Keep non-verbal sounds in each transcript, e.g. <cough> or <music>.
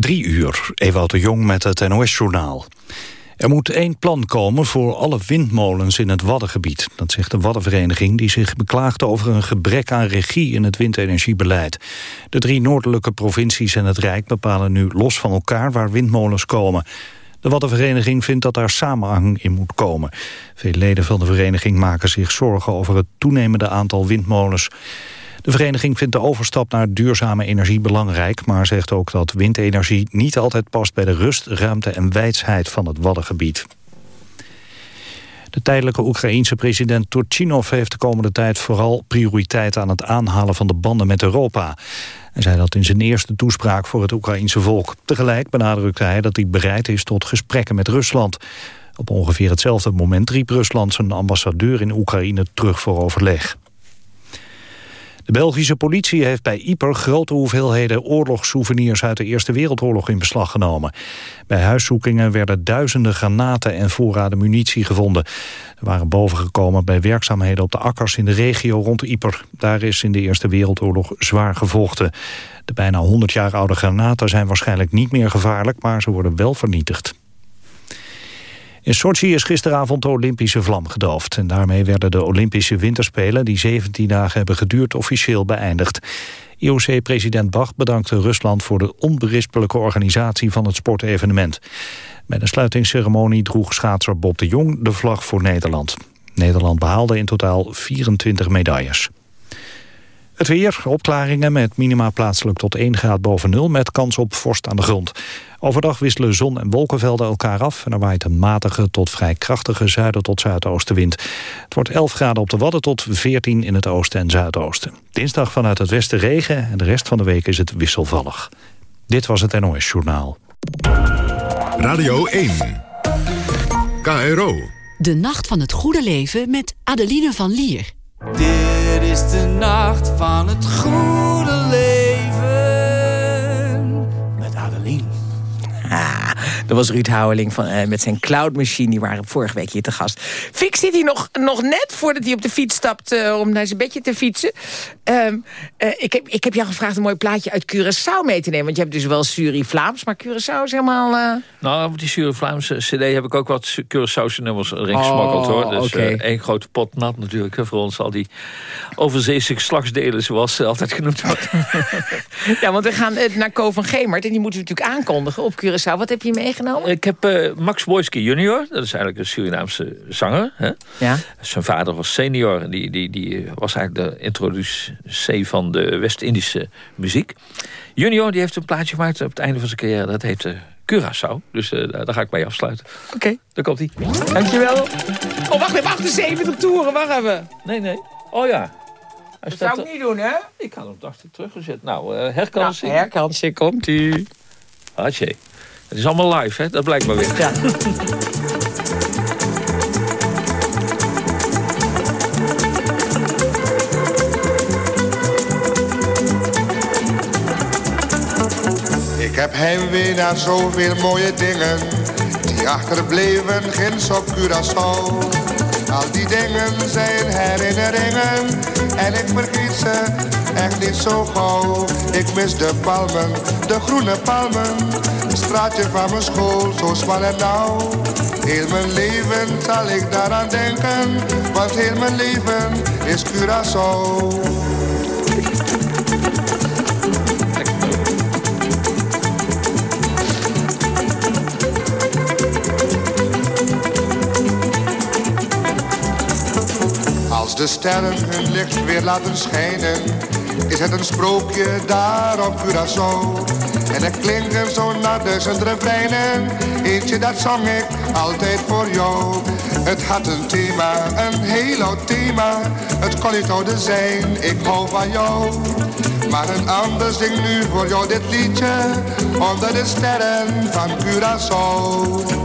Drie uur, Ewout de Jong met het NOS-journaal. Er moet één plan komen voor alle windmolens in het Waddengebied. Dat zegt de Waddenvereniging die zich beklaagt over een gebrek aan regie in het windenergiebeleid. De drie noordelijke provincies en het Rijk bepalen nu los van elkaar waar windmolens komen. De Waddenvereniging vindt dat daar samenhang in moet komen. Veel leden van de vereniging maken zich zorgen over het toenemende aantal windmolens. De vereniging vindt de overstap naar duurzame energie belangrijk... maar zegt ook dat windenergie niet altijd past bij de rust, ruimte en wijsheid van het Waddengebied. De tijdelijke Oekraïense president Turchinov heeft de komende tijd vooral prioriteit aan het aanhalen van de banden met Europa. Hij zei dat in zijn eerste toespraak voor het Oekraïense volk. Tegelijk benadrukte hij dat hij bereid is tot gesprekken met Rusland. Op ongeveer hetzelfde moment riep Rusland zijn ambassadeur in Oekraïne terug voor overleg. De Belgische politie heeft bij Yper grote hoeveelheden oorlogssouvenirs uit de Eerste Wereldoorlog in beslag genomen. Bij huiszoekingen werden duizenden granaten en voorraden munitie gevonden. Er waren bovengekomen bij werkzaamheden op de akkers in de regio rond Yper. Daar is in de Eerste Wereldoorlog zwaar gevochten. De bijna 100 jaar oude granaten zijn waarschijnlijk niet meer gevaarlijk, maar ze worden wel vernietigd. In Sochi is gisteravond de Olympische vlam gedoofd. En daarmee werden de Olympische Winterspelen... die 17 dagen hebben geduurd, officieel beëindigd. IOC-president Bach bedankte Rusland voor de onberispelijke organisatie van het sportevenement. Bij de sluitingsceremonie droeg schaatser Bob de Jong de vlag voor Nederland. Nederland behaalde in totaal 24 medailles. Het weer, opklaringen met minima plaatselijk tot 1 graad boven nul... met kans op vorst aan de grond. Overdag wisselen zon- en wolkenvelden elkaar af... en er waait een matige tot vrij krachtige zuiden tot zuidoostenwind. Het wordt 11 graden op de Wadden tot 14 in het oosten en zuidoosten. Dinsdag vanuit het westen regen en de rest van de week is het wisselvallig. Dit was het NOS Journaal. Radio 1. KRO. De Nacht van het Goede Leven met Adeline van Lier. Dit is de nacht van het goede leven. Dat was Ruud Houweling van, uh, met zijn Cloud Machine. Die waren vorige week hier te gast. Fik zit hier nog, nog net voordat hij op de fiets stapt... Uh, om naar zijn bedje te fietsen. Uh, ik, heb, ik heb jou gevraagd een mooi plaatje uit Curaçao mee te nemen. Want je hebt dus wel Suri-Vlaams, maar Curaçao is helemaal... Nou, op die Suri-Vlaamse cd heb ik ook wat Curaçaose nummers erin gesmokkeld, hoor. Oh, Dus oké. één grote pot nat natuurlijk. hè, Voor ons al die overzeese geslachtsdelen, zoals ze altijd genoemd wordt. <laughs> Ja, want we gaan eh, naar Ko van Gemert. En die moeten we natuurlijk aankondigen op Curaçao. Wat heb je meegenomen? ik heb eh, Max Boyski junior. Dat is eigenlijk een Surinaamse zanger. Hè? Ja. Zijn vader was senior. En die, die, die was eigenlijk de introductie van de West-Indische muziek. Junior die heeft een plaatje gemaakt op het einde van zijn carrière. Dat heet eh, Curaçao. Dus eh, daar ga ik bij afsluiten. Oké. Daar komt hij. Dankjewel. Oh, wacht even. 78 toeren. Wacht even. Nee, nee. Oh ja. Dat zou ik niet doen, hè? Ik had hem dacht ik teruggezet. Nou, eh herkansing. Nou, herkansing, komt u. Hartje. Het is allemaal live, hè? Dat blijkt maar weer. Ja. Ik heb heimwee naar zoveel mooie dingen die achterbleven ginds op Curaçao. Al die dingen zijn herinneringen en ik vergeet ze echt niet zo gauw. Ik mis de palmen, de groene palmen, straatje van mijn school zo smal en nauw. Heel mijn leven zal ik daaraan denken, want heel mijn leven is Curaçao. Als de sterren hun licht weer laten schijnen, is het een sprookje daar op Curaçao. En er klinken naar duizend refreinen, eentje dat zong ik altijd voor jou. Het had een thema, een heel oud thema, het kon niet ouder zijn, ik hou van jou. Maar een ander zingt nu voor jou dit liedje, onder de sterren van Curaçao.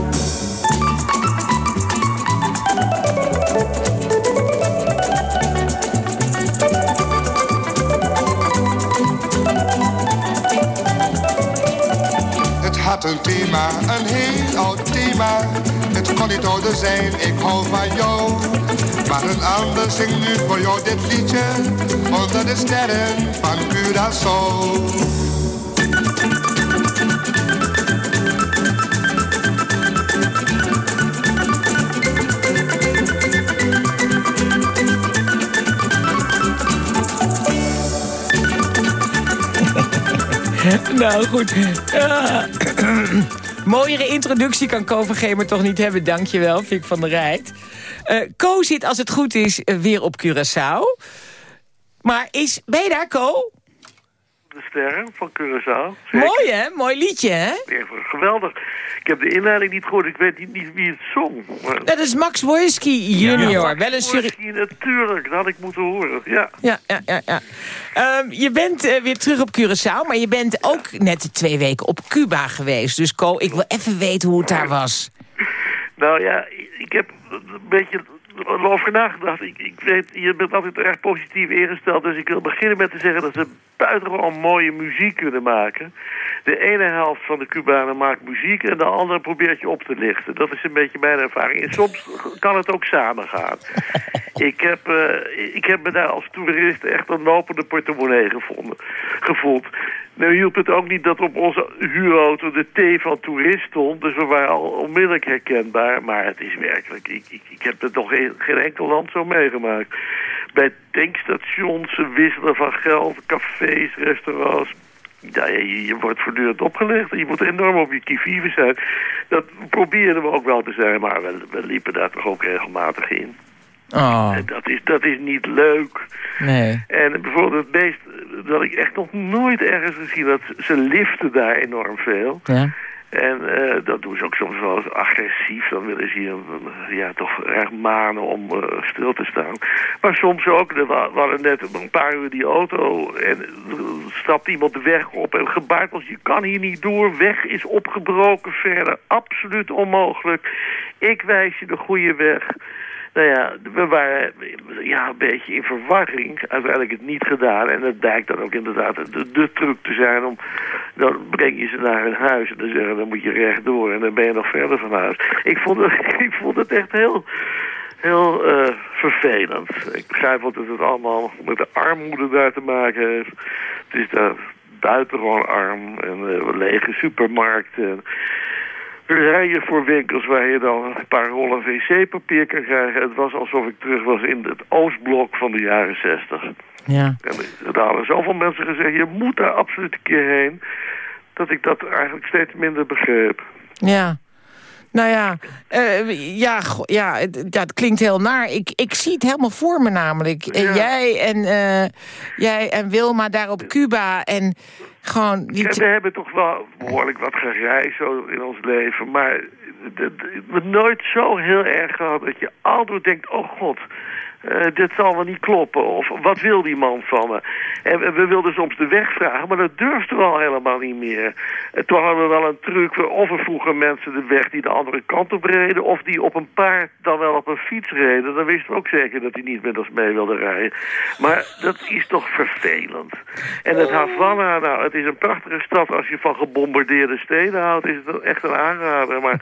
een thema, een heel oud. Het kon niet ouder zijn, ik hou van jou. Maar een ander zing nu voor jou dit liedje, onder de sterren van Curaçao. <laughs> Nou goed. Ah. <clears throat> Mooiere introductie kan Ko van Gemer toch niet hebben. Dankjewel, Fik van der Rijt. Uh, Ko zit, als het goed is, eh, weer op Curaçao. Maar is, ben je daar, Ko? De Sterren van Curaçao. Zeker. Mooi, hè? Mooi liedje, hè? Geweldig. Ik heb de inleiding niet gehoord. Ik weet niet, niet wie het zong. Maar... Dat is Max Wojski junior. Ja, Wel een Suri- Wojski, natuurlijk. Dat had ik moeten horen. Ja. Ja, ja, ja. ja. Ehm, je bent eh, weer terug op Curaçao, maar je bent ook net twee weken op Cuba geweest. Dus Ko, ik wil even weten hoe het daar was. Nou ja, ik heb een beetje over nagedacht. Ik, ik weet, je bent altijd erg positief ingesteld. Dus ik wil beginnen met te zeggen dat ze buitengewoon mooie muziek kunnen maken. De ene helft van de Cubanen maakt muziek en de andere probeert je op te lichten. Dat is een beetje mijn ervaring. En soms kan het ook samen gaan. <laughs> ik, heb, uh, ik heb me daar als toerist echt een lopende portemonnee gevonden, gevoeld. Nou hielp het ook niet dat op onze huurauto de T van toerist stond. Dus we waren al onmiddellijk herkenbaar. Maar het is werkelijk, ik, ik, ik heb het nog geen, geen enkel land zo meegemaakt. Bij tankstations, wisselen van geld, cafés, restaurants. Ja, je, je, wordt voortdurend opgelegd. Je moet enorm op je kivive zijn. Dat probeerden we ook wel te zijn, maar we, we liepen daar toch ook regelmatig in. Oh. Dat, is, dat is niet leuk. Nee. En bijvoorbeeld het meest dat ik echt nog nooit ergens gezien dat ze liften daar enorm veel. Ja. En uh, dat doen ze ook soms wel eens agressief. Dan willen ze je ja, toch erg manen om uh, stil te staan. Maar soms ook, we hadden net een paar uur die auto... en stapt iemand de weg op en gebaard als je kan hier niet door. Weg is opgebroken verder. Absoluut onmogelijk. Ik wijs je de goede weg. Nou ja, we waren ja, een beetje in verwarring. Uiteindelijk het niet gedaan. En het blijkt dan ook inderdaad de, truc te zijn om... Dan breng je ze naar hun huis en dan zeggen dan moet je rechtdoor. En dan ben je nog verder van huis. Ik vond het, <laughs> ik vond het echt heel heel uh, vervelend. Ik begrijp wat het allemaal met de armoede daar te maken heeft. Het is daar buitengewoon arm en uh, lege supermarkten rijen voor winkels waar je dan een paar rollen wc-papier kan krijgen. Het was alsof ik terug was in het Oostblok van de jaren zestig. Ja. En er hadden zoveel mensen gezegd, je moet daar absoluut een keer heen... dat ik dat eigenlijk steeds minder begreep. Ja. Nou ja, uh, ja, ja, het klinkt heel naar. Ik, ik zie het helemaal voor me namelijk. Ja. jij, en, uh, jij en Wilma daar op Cuba en gewoon... Die we hebben toch wel behoorlijk wat gereisd zo in ons leven, maar we nooit zo heel erg gehad dat je altijd denkt, oh god... Uh, dit zal wel niet kloppen. Of wat wil die man van me? En we, wilden soms de weg vragen, maar dat durfden we al helemaal niet meer. En toen hadden we wel een truc. Of we vroegen mensen de weg die de andere kant op reden... of die op een paard dan wel op een fiets reden. Dan wisten we ook zeker dat hij niet met ons mee wilde rijden. Maar dat is toch vervelend. En het Havana, nou, het is een prachtige stad. Als je van gebombardeerde steden houdt, is het echt een aanrader. Maar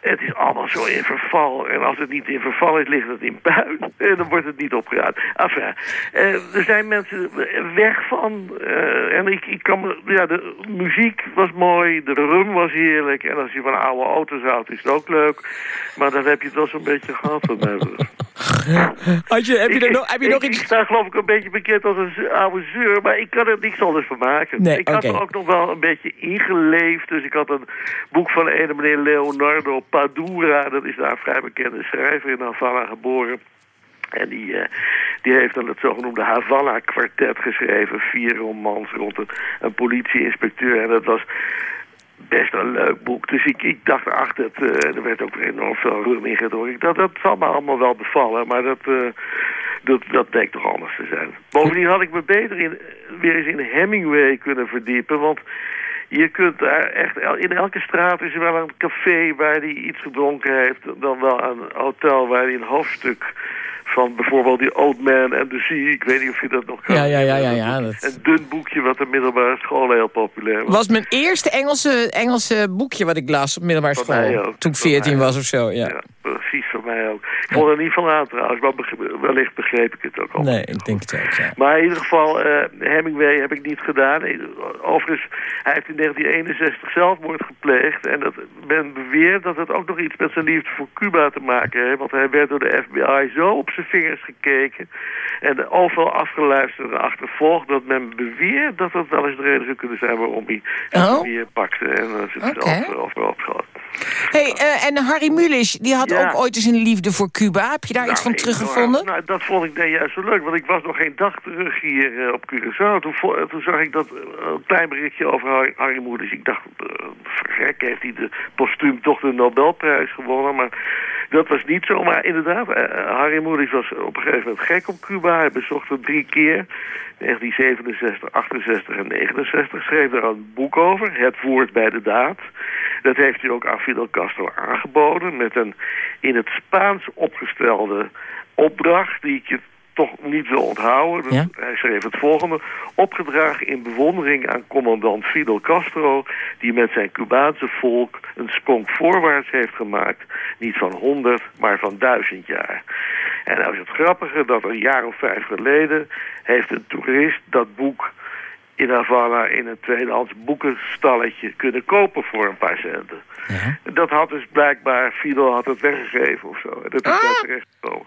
het is allemaal zo in verval. En als het niet in verval is, ligt het in puin. En dan wordt het niet opgeruimd. Enfin, uh, er zijn mensen weg van. Uh, en ik, ik kan, ja, de muziek was mooi, de rum was heerlijk. En als je van oude auto's houdt, is het ook leuk. Maar dan heb je het wel zo'n beetje gehad van mij. Had je, heb je, er nog, heb je ik, nog iets... Ik sta geloof ik een beetje bekend als een oude zeur, maar ik kan er niks anders van maken. Nee, ik had er ook nog wel een beetje ingeleefd. Dus ik had een boek van een meneer Leonardo Padura. Dat is daar een vrij bekende schrijver in Havana geboren. En die, uh, die heeft dan het zogenoemde Havana-kwartet geschreven. Vier romans rond een, een politieinspecteur. En dat was best een leuk boek. Dus ik, ik dacht, ach, dat, uh, er werd ook enorm veel rum in gedronken. Dat, dat zal me allemaal wel bevallen. Maar dat, uh, dat, dat toch anders te zijn. Bovendien had ik me beter in, weer eens in Hemingway kunnen verdiepen. Want je kunt daar echt, in elke straat is er wel een café waar hij iets gedronken heeft. Dan wel een hotel waar hij een hoofdstuk van bijvoorbeeld die Old Man and the Sea. Ik weet niet of je dat nog kan. Ja, ja, ja. ja, ja dat... Een dun boekje wat de middelbare school heel populair was. was mijn eerste Engelse, Engelse boekje wat ik las op middelbare school. Toen ik 14 was of zo, ja. ja precies, mij ook. Ik vond er niet van aan trouwens, maar wellicht begreep ik het ook al. Nee, ik denk het ook, ja. Maar in ieder geval, eh, Hemingway heb ik niet gedaan. Overigens, hij heeft in 1961 zelfmoord gepleegd. En dat, men beweert dat het ook nog iets met zijn liefde voor Cuba te maken heeft. Want hij werd door de FBI zo op zijn vingers gekeken. En overal afgeluisterd en achtervolgd. Dat men beweert dat dat wel eens de reden zou kunnen zijn waarom hij Oh. die pakte. En dan het Oké. zelf overal opgehaald. Hey, eh, en Harry Mulisch, die had Ja. ook ooit eens een liefde voor Cuba. Heb je daar iets van Nou, teruggevonden? enorm. Nou, dat vond ik dan juist zo leuk, want ik was nog geen dag terug hier eh, op Curaçao. Toen, vo- toen zag ik dat eh, een klein berichtje over Harry, Harry Moeders. Ik dacht, uh, verrek, heeft hij de postuum toch de Nobelprijs gewonnen? Maar dat was niet zo. Maar inderdaad, eh, Harry Moeders was op een gegeven moment gek op Cuba. Hij bezocht het drie keer. 1967, 68 en 69. Schreef daar een boek over, Het woord bij de daad. Dat heeft hij ook aan Fidel Castro aangeboden... met een in het Spaans opgestelde opdracht... die ik je toch niet wil onthouden. Ja? Hij schreef het volgende. Opgedragen in bewondering aan commandant Fidel Castro... die met zijn Cubaanse volk een sprong voorwaarts heeft gemaakt. Niet van honderd, maar van duizend jaar. En nou is het grappige dat een jaar of vijf geleden... heeft een toerist dat boek in Havana in een tweedehands boekenstalletje kunnen kopen voor een paar centen. Dat had dus blijkbaar, Fidel had het weggegeven of zo. En dat is daar terecht gekomen.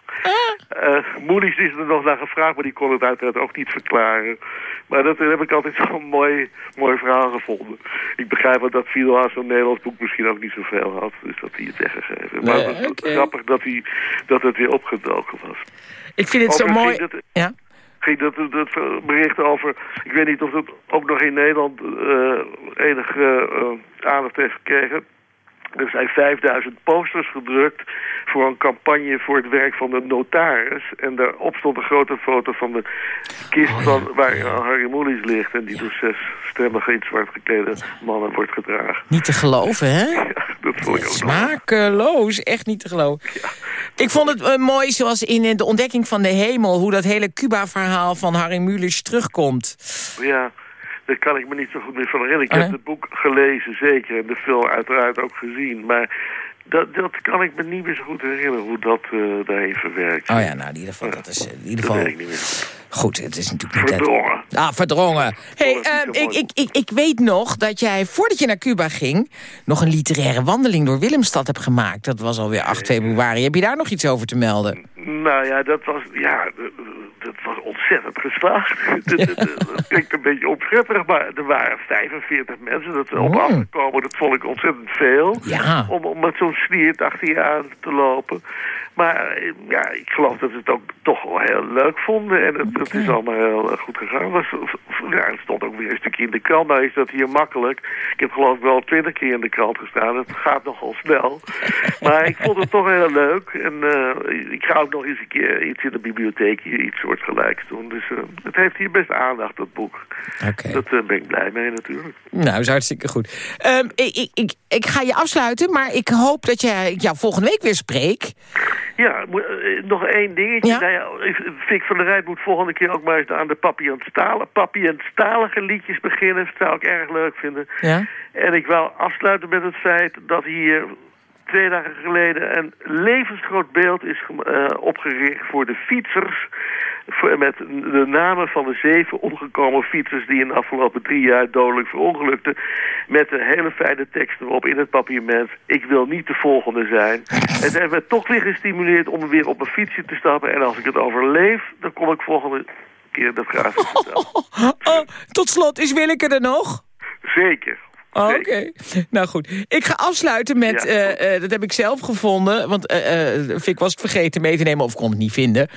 Eh, Moelis is er nog naar gevraagd, maar die kon het uiteraard ook niet verklaren. Maar dat heb ik altijd <laughs> zo'n mooi, mooi verhaal gevonden. Ik begrijp wel dat Fidel aan zo'n Nederlands boek misschien ook niet zoveel had. Dus dat hij het weggegeven heeft. Maar Nee, het was grappig dat, hij, dat het weer opgedoken was. Ik vind het zo mooi... dat- Ja? Ging dat, dat bericht over... Ik weet niet of dat ook nog in Nederland eh enige eh, aandacht heeft gekregen. Er zijn 5000 posters gedrukt voor een campagne voor het werk van de notaris. En daarop stond een grote foto van de kist Oh, ja. van, waar Ja. Harry Mulisch ligt. En die door zes stemmige in zwart geklede mannen wordt gedragen. Niet te geloven, hè? <laughs> Dat vond ik ook. Smakeloos, echt niet te geloven. Ik vond het eh, mooi zoals in eh, de ontdekking van de hemel... hoe dat hele Cuba-verhaal van Harry Mulisch terugkomt. Ja, daar kan ik me niet zo goed meer van herinneren. Ik heb het boek gelezen, zeker. En de film uiteraard ook gezien. Maar dat, dat kan ik me niet meer zo goed herinneren hoe dat eh daarheen verwerkt. Oh ja, nou in ieder geval, dat is eh, in ieder geval... ik niet meer. Goed, het is natuurlijk niet... Verdrongen. Ah, verdrongen. Hey, ehm, ik, mooi. ik, ik, ik weet nog dat jij, voordat je naar Cuba ging... nog een literaire wandeling door Willemstad hebt gemaakt. Dat was alweer 8 februari. Heb je daar nog iets over te melden? Nou ja, dat was, ja, dat was ontzettend geslaagd. <laughs> Dat- klinkt een beetje opschepperig, maar er waren 45 mensen dat ze op Oh. afgekomen. Dat vond ik ontzettend veel. Ja. Om, om met zo'n sliert achter je aan te lopen. Maar eh, ja, ik geloof dat ze het ook toch wel heel leuk vonden. En het, het is allemaal heel eh, goed gegaan. Was, ja, het stond ook weer een stukje in de krant. Nou is dat hier makkelijk. Ik heb geloof ik wel twintig keer in de krant gestaan. Het gaat nogal snel. <laughs> Maar ik vond het toch heel leuk. En eh, ik ga ook nog eens een keer iets in de bibliotheek iets soortgelijks doen. Dus het heeft hier best aandacht, dat boek. Oké. Dat ben ik blij mee natuurlijk. Nou, is hartstikke goed. Ehm, ik, ik, ik, ik ga je afsluiten, maar ik hoop dat jij jou volgende week weer spreek. Ja, eh, nog één dingetje. Ja. Nou ja, ik- Vic van der Rijt moet volgende keer ook maar eens aan de Papi en Stalen, Papi en Stalige liedjes beginnen. Dat zou ik erg leuk vinden. Ja? En ik wil afsluiten met het feit dat hier twee dagen geleden een levensgroot beeld is eh, opgericht voor de fietsers. Met de namen van de zeven omgekomen fietsers die in de afgelopen drie jaar dodelijk verongelukten. Met een hele fijne tekst erop in het papiermens. Ik wil niet de volgende zijn. Het heeft me toch weer gestimuleerd om weer op een fietsje te stappen. En als ik het overleef, dan kom ik volgende keer dat graag eens vertellen. <laughs> Oh, tot slot, is Willeke er nog? Zeker. Oh, Oké, nou goed. Ik ga afsluiten met, Ja, eh, eh, dat heb ik zelf gevonden... want eh eh Fik was het vergeten mee te nemen of kon het niet vinden.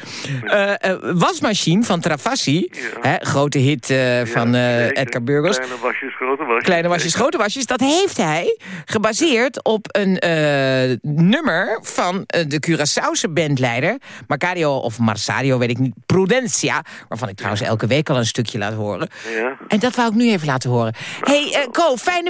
Wasmachine van Travassi, Ja. hè, grote hit van. Edgar Burgos. Kleine wasjes, grote wasjes. Kleine wasjes, grote wasjes. Dat heeft hij gebaseerd op een nummer van de Curaçaose bandleider. Marcario of Marsario, weet ik niet. Prudencia. Waarvan ik trouwens elke week al een stukje laat horen. Ja, En dat wou ik nu even laten horen. hey, eh Ko, fijne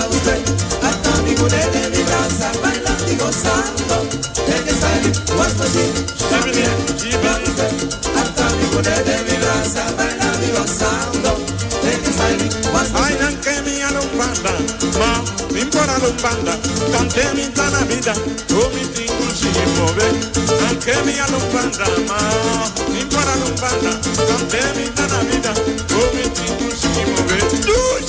hasta mi mujer de mi casa, bailando y gozando, tiene que salir cuando sí, hasta mi mujer de mi casa, bailando y gozando, tiene que salir cuando sí. Bailan que mi alumbanda, ma, mi por alumbanda, cante mi tanavida, o mi tingo si mover, aunque mi alumbanda, ma, mi por alumbanda, cante mi tanavida, o mi tingo si mover.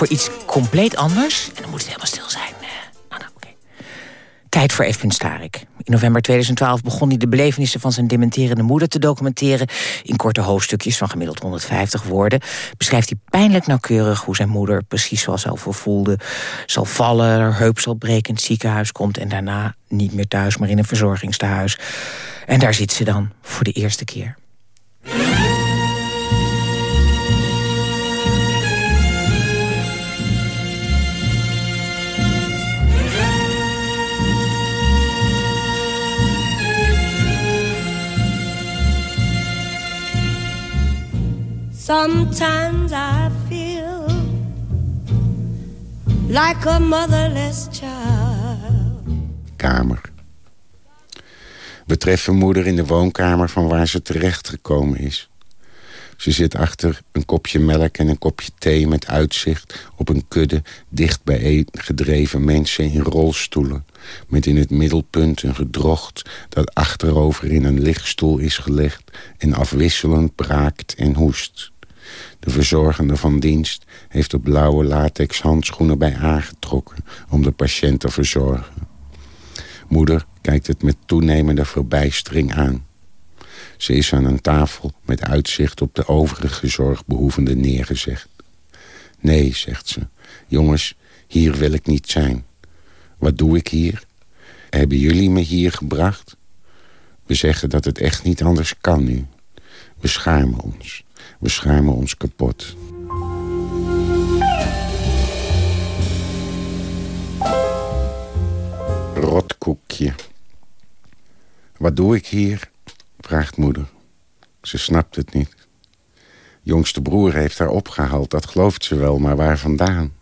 voor iets compleet anders. En dan moet het helemaal stil zijn. Tijd voor F. Starik. In november 2012 begon hij de belevenissen van zijn dementerende moeder te documenteren. In korte hoofdstukjes van gemiddeld 150 woorden beschrijft hij pijnlijk nauwkeurig hoe zijn moeder, precies zoals hij al voelde, zal vallen, haar heup zal breken, in het ziekenhuis komt en daarna niet meer thuis, maar in een verzorgingstehuis. En daar zit ze dan voor de eerste keer. Sometimes I feel like a motherless child. Kamer. We treffen moeder in de woonkamer van waar ze terechtgekomen is. Ze zit achter een kopje melk en een kopje thee met uitzicht op een kudde dicht gedreven mensen in rolstoelen. Met in het middelpunt een gedrocht dat achterover in een lichtstoel is gelegd en afwisselend braakt en hoest. De verzorgende van dienst heeft er blauwe latex handschoenen bij aangetrokken om de patiënt te verzorgen. Moeder kijkt het met toenemende verbijstering aan. Ze is aan een tafel met uitzicht op de overige zorgbehoevenden neergezegd. Nee, zegt ze, jongens, hier wil ik niet zijn. Wat doe ik hier? Hebben jullie me hier gebracht? We zeggen dat het echt niet anders kan nu. We schamen ons. We schamen ons kapot. Rotkoekje. Wat doe ik hier? vraagt moeder. Ze snapt het niet. Jongste broer heeft haar opgehaald, dat gelooft ze wel, maar waar vandaan?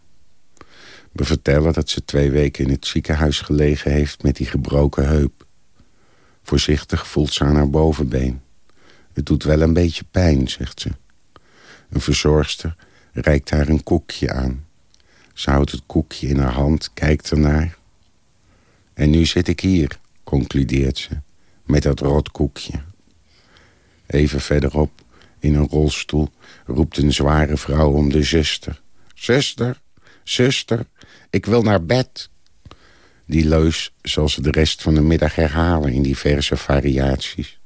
We vertellen dat ze twee weken in het ziekenhuis gelegen heeft met die gebroken heup. Voorzichtig voelt ze aan haar bovenbeen. Het doet wel een beetje pijn, zegt ze. Een verzorgster reikt haar een koekje aan. Ze houdt het koekje in haar hand, kijkt ernaar. En nu zit ik hier, concludeert ze, met dat rot koekje. Even verderop, in een rolstoel, roept een zware vrouw om de zuster. Zuster, zuster, ik wil naar bed. Die leus zal ze de rest van de middag herhalen in diverse variaties.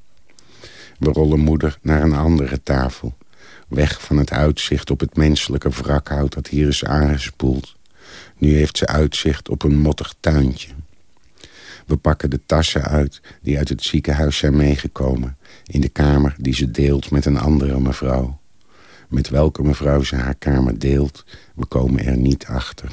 We rollen moeder naar een andere tafel. Weg van het uitzicht op het menselijke wrakhout dat hier is aangespoeld. Nu heeft ze uitzicht op een mottig tuintje. We pakken de tassen uit die uit het ziekenhuis zijn meegekomen... in de kamer die ze deelt met een andere mevrouw. Met welke mevrouw ze haar kamer deelt, we komen er niet achter.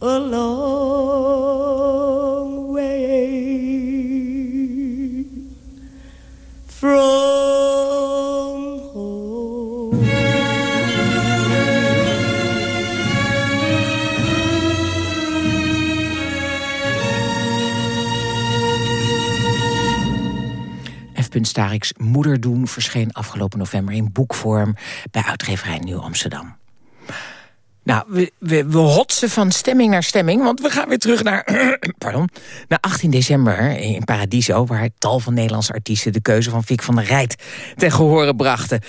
A long way from home. F. Stariks Moeder doen... verscheen afgelopen november in boekvorm bij uitgeverij Nieuw Amsterdam. Nou, we, we, we hotsen van stemming naar stemming, want we gaan weer terug naar, <clears throat> pardon, naar 18 december in Paradiso... waar tal van Nederlandse artiesten de keuze van Vic van der Rijt ten gehore brachten.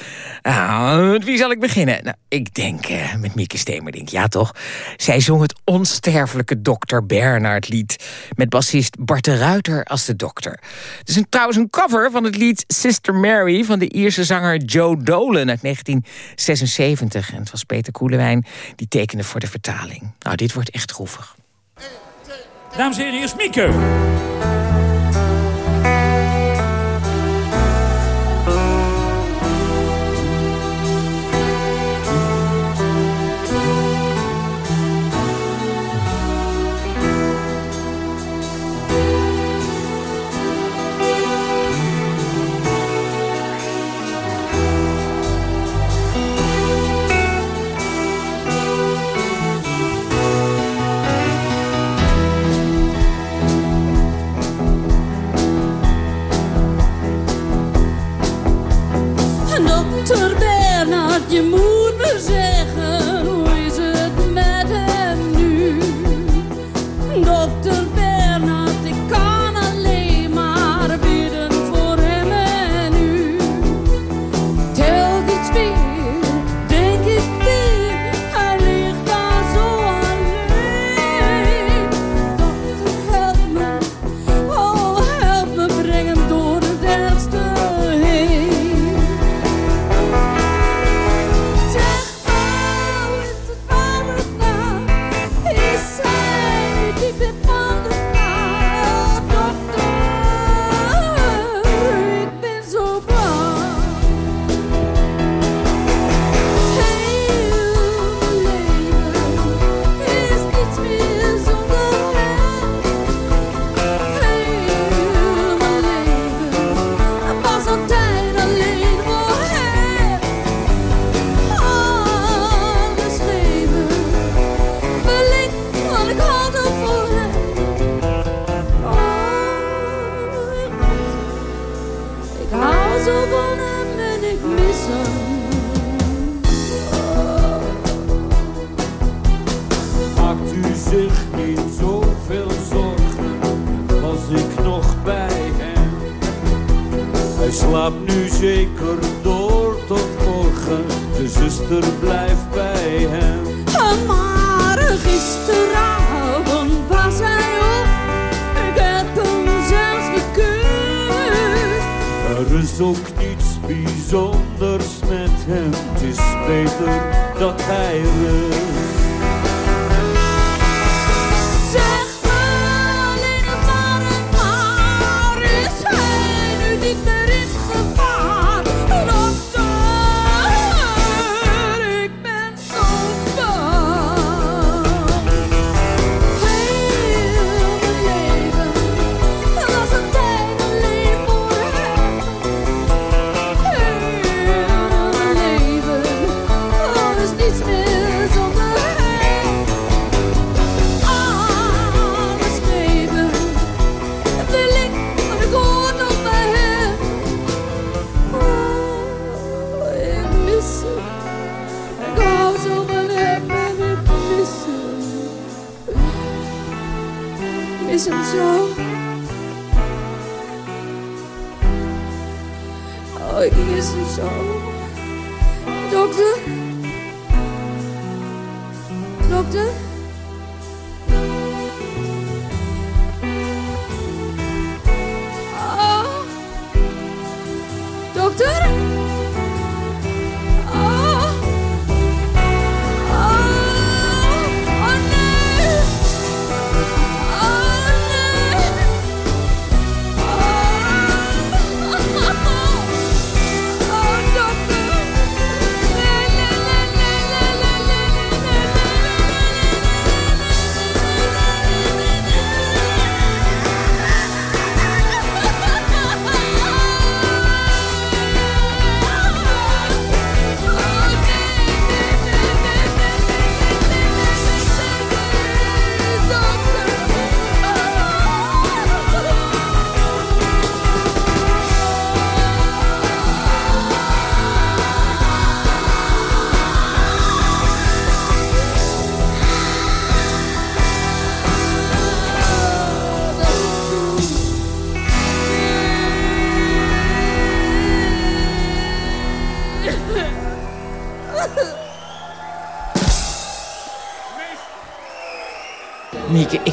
Nou, met wie zal ik beginnen? Nou, ik denk uh, met Mieke Stemerdink, ja toch? Zij zong het onsterfelijke Dr. Bernard lied... met bassist Bart de Ruiter als de dokter. Het is een, trouwens een cover van het lied Sister Mary... van de Ierse zanger Joe Dolan uit 1976. En het was Peter Koelewijn die tekende voor de vertaling. Nou, dit wordt echt groevig. Dames en heren, hier is Mieke. Is ook niets bijzonders met hem, het is beter dat hij rust.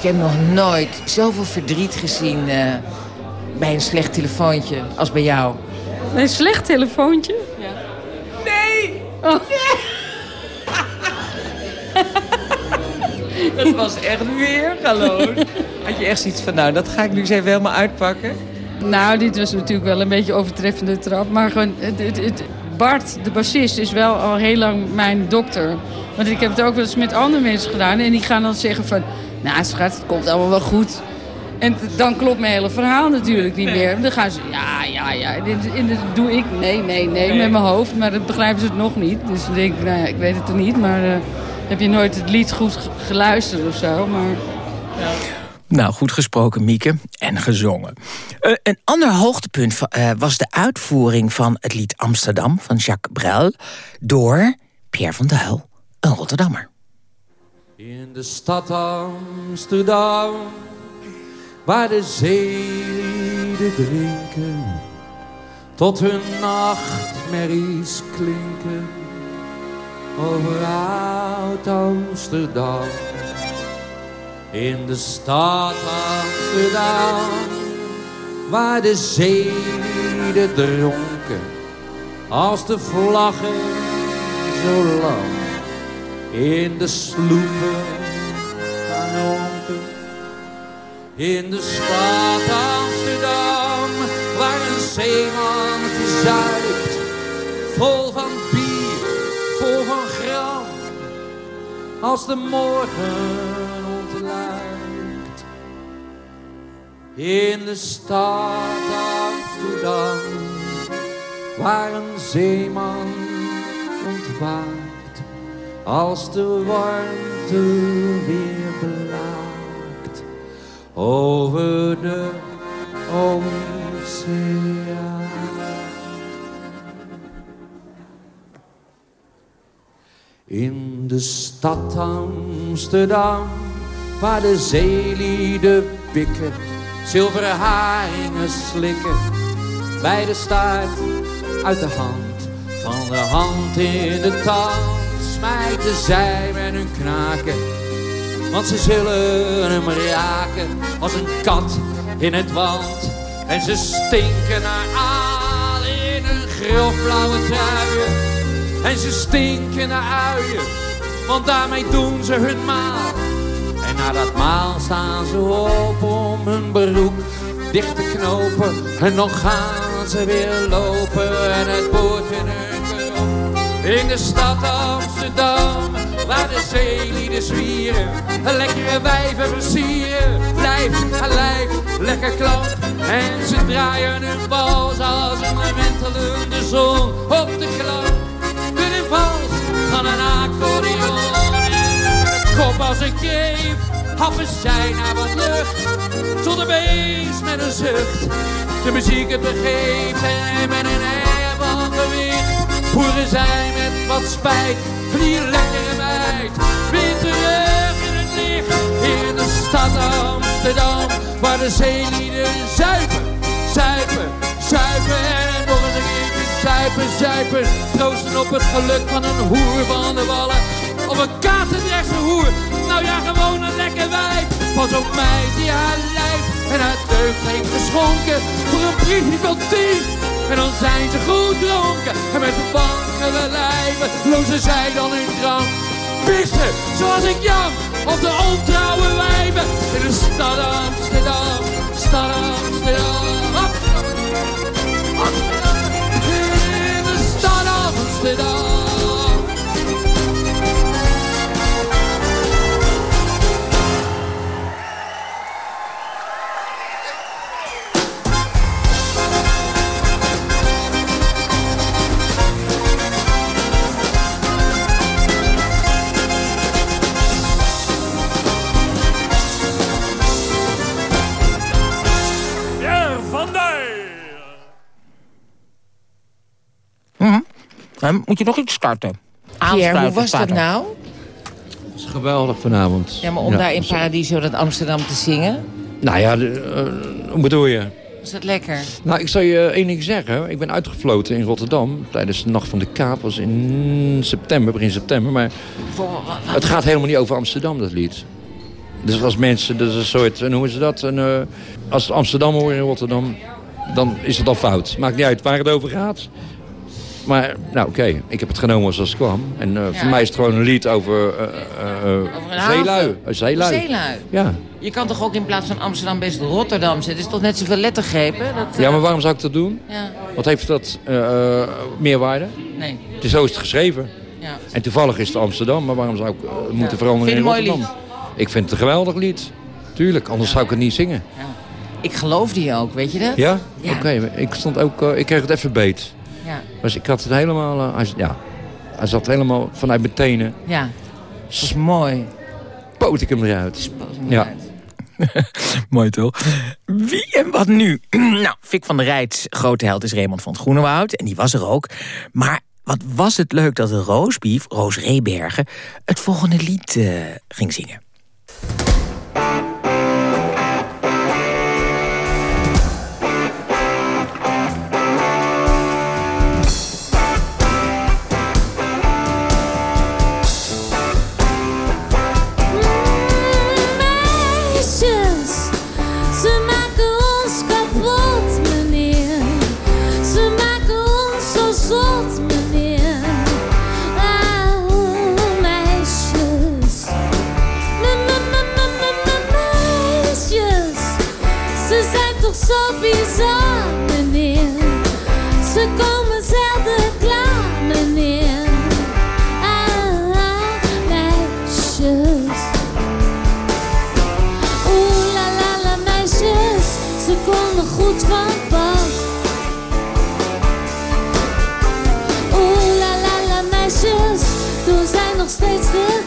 Heb nog nooit zoveel verdriet gezien eh, bij een slecht telefoontje als bij jou. Een slecht telefoontje? Ja. Nee! Oh. <laughs> Dat was echt weer galoos. Had je echt zoiets van, nou, dat ga ik nu eens even helemaal uitpakken? Nou, dit was natuurlijk wel een beetje overtreffende trap. Maar gewoon, het, het, het- Bart, de bassist, is wel al heel lang mijn dokter. Want ik heb het ook wel eens met andere mensen gedaan. En die gaan dan zeggen van... Nou, schat, het komt allemaal wel goed. En dan klopt mijn hele verhaal natuurlijk niet meer. Dan gaan ze, ja, ja, ja. Dit, en dat doe ik, nee, nee, nee, met mijn hoofd. Maar dat begrijpen ze het nog niet. Dus dan denk ik, nou ja, ik weet het er niet. Maar eh, heb je nooit het lied goed ge- geluisterd of zo? Maar... Nou, goed gesproken, Mieke. En gezongen. Eh, een ander hoogtepunt eh, was de uitvoering van het lied Amsterdam van Jacques Brel... door Pierre van Duil, een Rotterdammer. In de stad Amsterdam, waar de zeelieden drinken, tot hun nachtmerries klinken, over oud Amsterdam. In de stad Amsterdam, waar de zeelieden dronken, als de vlaggen zo lang in de sloepen gaan ronken. In de stad Amsterdam, waar een zeeman verzuipt, vol van bier, vol van gram, als de morgen ontluikt. In de stad Amsterdam, waar een zeeman ontwaakt, als de warmte weer blaakt over de oceaan. In de stad Amsterdam, waar de zeelieden pikken, zilveren haringen slikken, bij de staart uit de hand, van de hand in de tand, smijten zij met hun knaken. Want ze zullen hem raken als een kat in het wand. En ze stinken naar aal in een grofblauwe truien. En ze stinken naar uien, want daarmee doen ze hun maal. En na dat maal staan ze op om hun broek dicht te knopen. En dan gaan ze weer lopen en het boort in. In de stad Amsterdam, waar de zeelieden zwieren. Lekkere wijven versieren, lijf aan lijf, lekker klank. En ze draaien hun bals als een wentelende zon op de klank. Een vals van een accordeon. De kop als een kreeft, happen zij naar wat lucht. Tot de beest met een zucht, de muziek het begeeft. En met een voeren zij met wat spijt. Die lekkere meid, weer in het licht. In de stad Amsterdam, waar de zeelieden zuipen, zuipen, zuipen. En nog eens een keertje zuipen, zuipen. Troosten op het geluk van een hoer van de wallen. Of een katendrechtse hoer, nou ja, gewoon een lekker wijf. Pas op meid die haar lijf en haar deugd heeft geschonken. Voor een briefje van tien. En dan zijn ze goed dronken. En met de bankere lijven lozen zij dan hun drank. Pissen, zoals ik Jan, op de ontrouwe wijven. In de stad Amsterdam, stad Amsterdam. In de stad Amsterdam. Hm? moet je nog iets starten? Pierre, hoe was dat nou? Het is geweldig vanavond. Ja, maar om daar in Paradiso dat Amsterdam te zingen, Nou ja, de, eh, hoe bedoel je? is dat lekker? Nou, ik zal je één ding zeggen. Ik ben uitgefloten in Rotterdam tijdens de Nacht van de Kaap. was in september, begin september. Maar het gaat helemaal niet over Amsterdam, dat lied. Dus als mensen, dat is een soort, hoe noemen ze dat? Een, eh, als het Amsterdam horen in Rotterdam, dan is het al fout. Maakt niet uit waar het over gaat. Maar, nou oké, ik heb het genomen zoals het kwam. En eh, voor mij is het gewoon een lied over, eh, eh, Over een zeelui. zeelui. Zeelui. Ja. Je kan toch ook in plaats van Amsterdam best Rotterdam zetten? Het is toch net zoveel lettergrepen? Dat, ja, maar waarom zou ik dat doen? Ja. Wat heeft dat meerwaarde? Nee. Het is zo is het geschreven. Ja. En toevallig is het Amsterdam, maar waarom zou ik moeten veranderen Vind in mooi Rotterdam? Ik vind het een geweldig lied. Tuurlijk, anders zou ik het niet zingen. Ik geloofde je ook, weet je dat? Ja? Oké, ik stond ook, ik kreeg het even beet. Ja. Dus ik had het helemaal, eh, hij, ja, hij zat helemaal vanuit mijn tenen. Ja. Dat is mooi. Poot ik hem eruit. hem Ja. <laughs> Mooi toch? Wie en wat nu? <clears throat> nou, Fik van der Rijts grote held is Raymond van het Groenewoud. En die was er ook. Maar wat was het leuk dat de Roosbief, Roos Rebergen... het volgende lied eh, ging zingen. Nog steeds de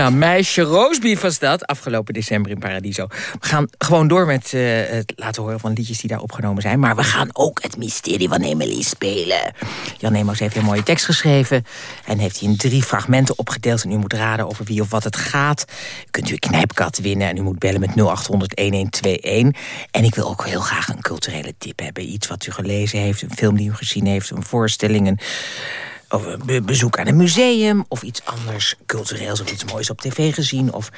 Ja, meisje Roosbief was dat. Afgelopen december in Paradiso. We gaan gewoon door met eh, het laten horen van liedjes die daar opgenomen zijn. Maar we gaan ook het mysterie van Emily spelen. Jan Emos heeft een mooie tekst geschreven. En heeft hij in drie fragmenten opgedeeld. En u moet raden over wie of wat het gaat. Kunt u een knijpkat winnen. En u moet bellen met 0800-1121. En ik wil ook heel graag een culturele tip hebben. Iets wat u gelezen heeft, een film die u gezien heeft, een voorstelling... Een of een be- bezoek aan een museum of iets anders cultureels of iets moois op tv gezien. Of,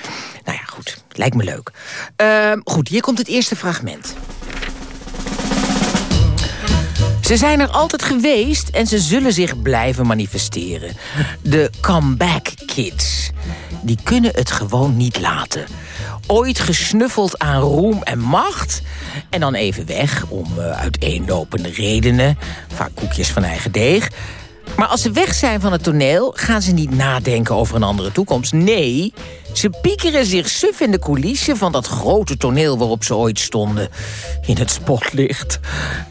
nou ja, goed, lijkt me leuk. Ehm, goed, hier komt het eerste fragment. Ze zijn er altijd geweest en ze zullen zich blijven manifesteren. De comeback kids. Die kunnen het gewoon niet laten. Ooit gesnuffeld aan roem en macht. En dan even weg om eh, uiteenlopende redenen. Vaak koekjes van eigen deeg. Maar als ze weg zijn van het toneel, gaan ze niet nadenken over een andere toekomst. Nee, ze piekeren zich suf in de coulissen van dat grote toneel waarop ze ooit stonden. In het spotlicht.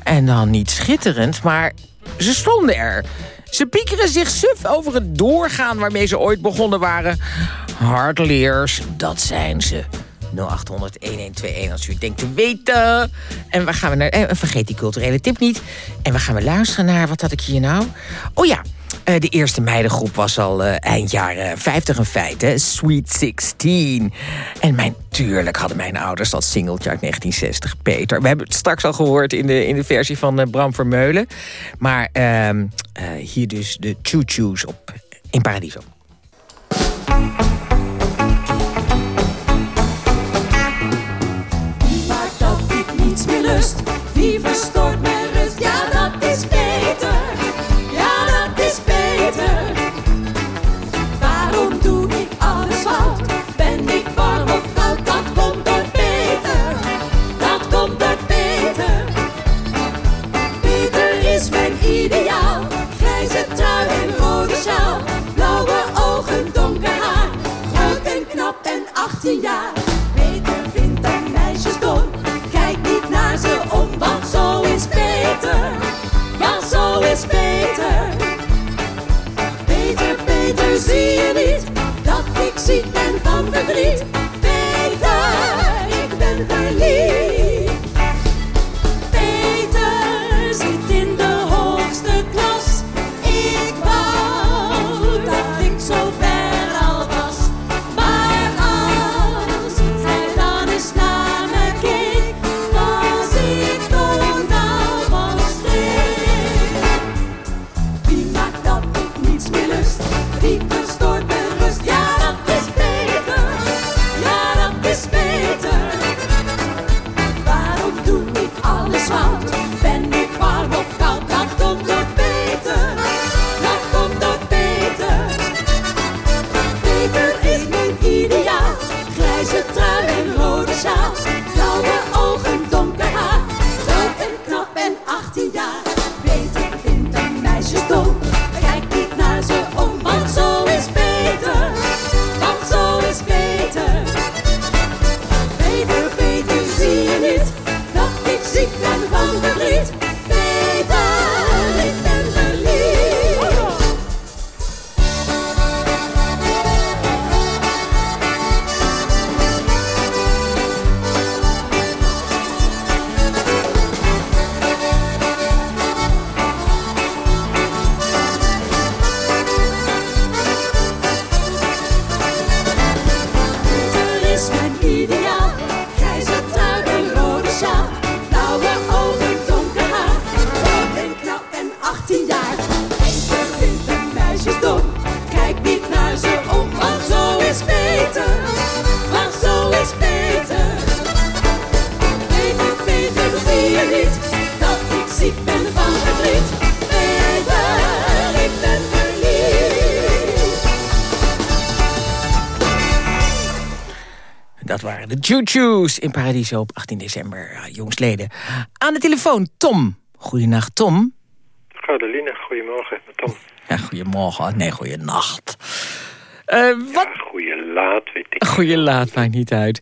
En dan niet schitterend, maar ze stonden er. Ze piekeren zich suf over het doorgaan waarmee ze ooit begonnen waren. Hardleers, dat zijn ze. 0800-1121 als u denkt te weten. En waar gaan we naar? En vergeet die culturele tip niet. En we gaan we luisteren naar, wat had ik hier nou? Oh ja, eh, de eerste meidengroep was al eh, eind jaren 50 een feit, hè? Sweet 16. En mijn, tuurlijk hadden mijn ouders dat singeltje uit 1960, Peter. We hebben het straks al gehoord in de, in de versie van eh, Bram Vermeulen. Maar ehm, eh, hier dus de Choo Choo's op in Paradiso. Wie verstoort de in Paradiso op 18 december, ja, jongsleden. Aan de telefoon, Tom. Goedenacht, Tom. Caroline, goedemorgen. Tom. Ja, goedemorgen. Nee, goedenacht. Eh wat... Goeie laat, weet ik. Goeie laat, maakt niet uit.